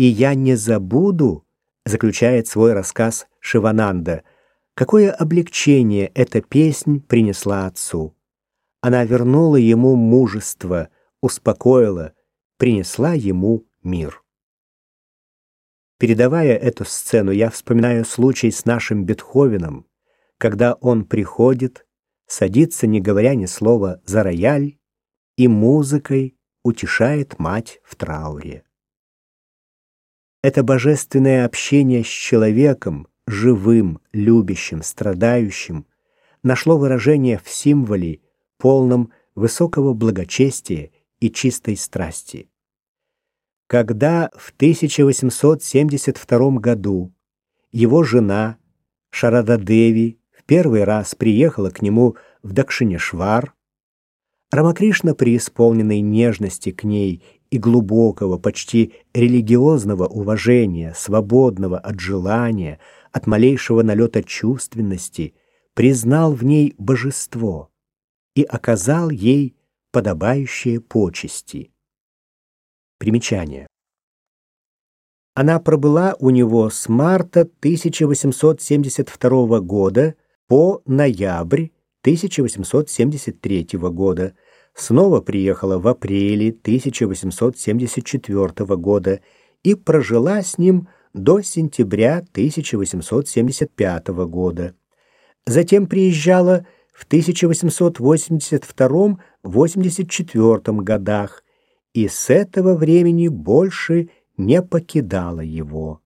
И я не забуду, заключает свой рассказ Шивананда, какое облегчение эта песнь принесла отцу. Она вернула ему мужество, успокоила, принесла ему мир. Передавая эту сцену, я вспоминаю случай с нашим Бетховеном, когда он приходит, садится, не говоря ни слова, за рояль и музыкой утешает мать в трауре. Это божественное общение с человеком, живым, любящим, страдающим, нашло выражение в символе, полном высокого благочестия и чистой страсти. Когда в 1872 году его жена Шарада Деви в первый раз приехала к нему в Дакшинешвар, Рамакришна, преисполненный нежности к ней и глубокого, почти религиозного уважения, свободного от желания, от малейшего налета чувственности, признал в ней божество и оказал ей подобающие почести. Примечание. Она пробыла у него с марта 1872 года по ноябрь 1873 года, снова приехала в апреле 1874 года и прожила с ним до сентября 1875 года. Затем приезжала в 1882-84 годах и с этого времени больше не покидала его.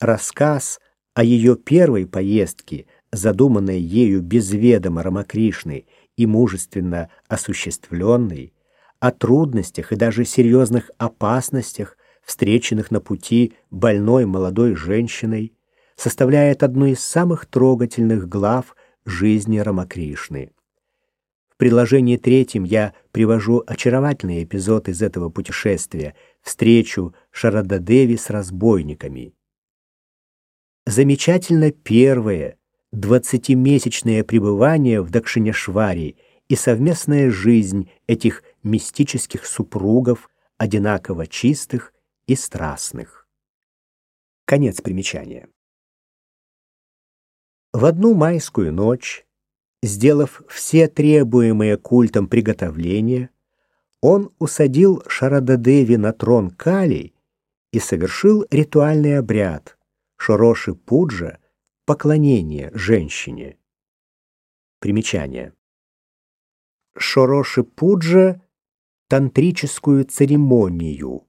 Рассказ о ее первой поездке, задуманной ею без ведома Рамакришны и мужественно осуществленной, о трудностях и даже серьезных опасностях, встреченных на пути больной молодой женщиной, составляет одну из самых трогательных глав жизни Рамакришны. В предложении третьем я привожу очаровательный эпизод из этого путешествия — встречу Шарададеви с разбойниками. Замечательно первое, двадцатимесячное пребывание в Дакшинешвари и совместная жизнь этих мистических супругов, одинаково чистых и страстных. Конец примечания. В одну майскую ночь Сделав все требуемые культом приготовления, он усадил Шарададеви на трон Кали и совершил ритуальный обряд Шороши Пуджа поклонение женщине. Примечание. Шороши Пуджа тантрическую церемонию.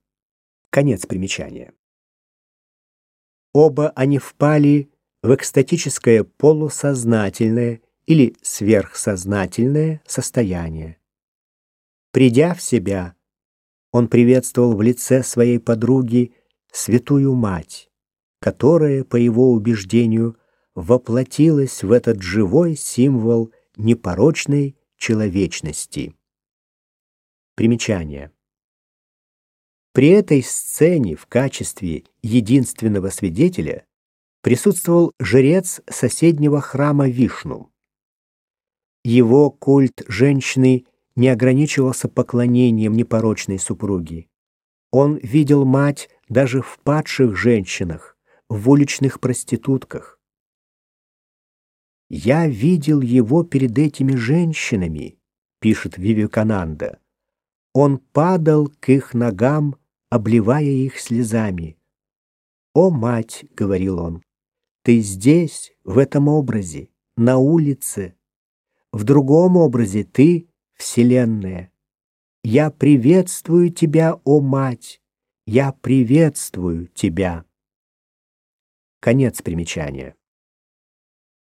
Конец примечания. Оба они впали в экстатическое полусознательное или сверхсознательное состояние. Придя в себя, он приветствовал в лице своей подруги святую мать, которая, по его убеждению, воплотилась в этот живой символ непорочной человечности. Примечание. При этой сцене в качестве единственного свидетеля присутствовал жрец соседнего храма Вишну. Его культ женщины не ограничивался поклонением непорочной супруги. Он видел мать даже в падших женщинах, в уличных проститутках. «Я видел его перед этими женщинами», — пишет Вивекананда. «Он падал к их ногам, обливая их слезами. «О, мать!» — говорил он, — «ты здесь, в этом образе, на улице, в другом образе ты — Вселенная. Я приветствую тебя, о Мать! Я приветствую тебя. Конец примечания.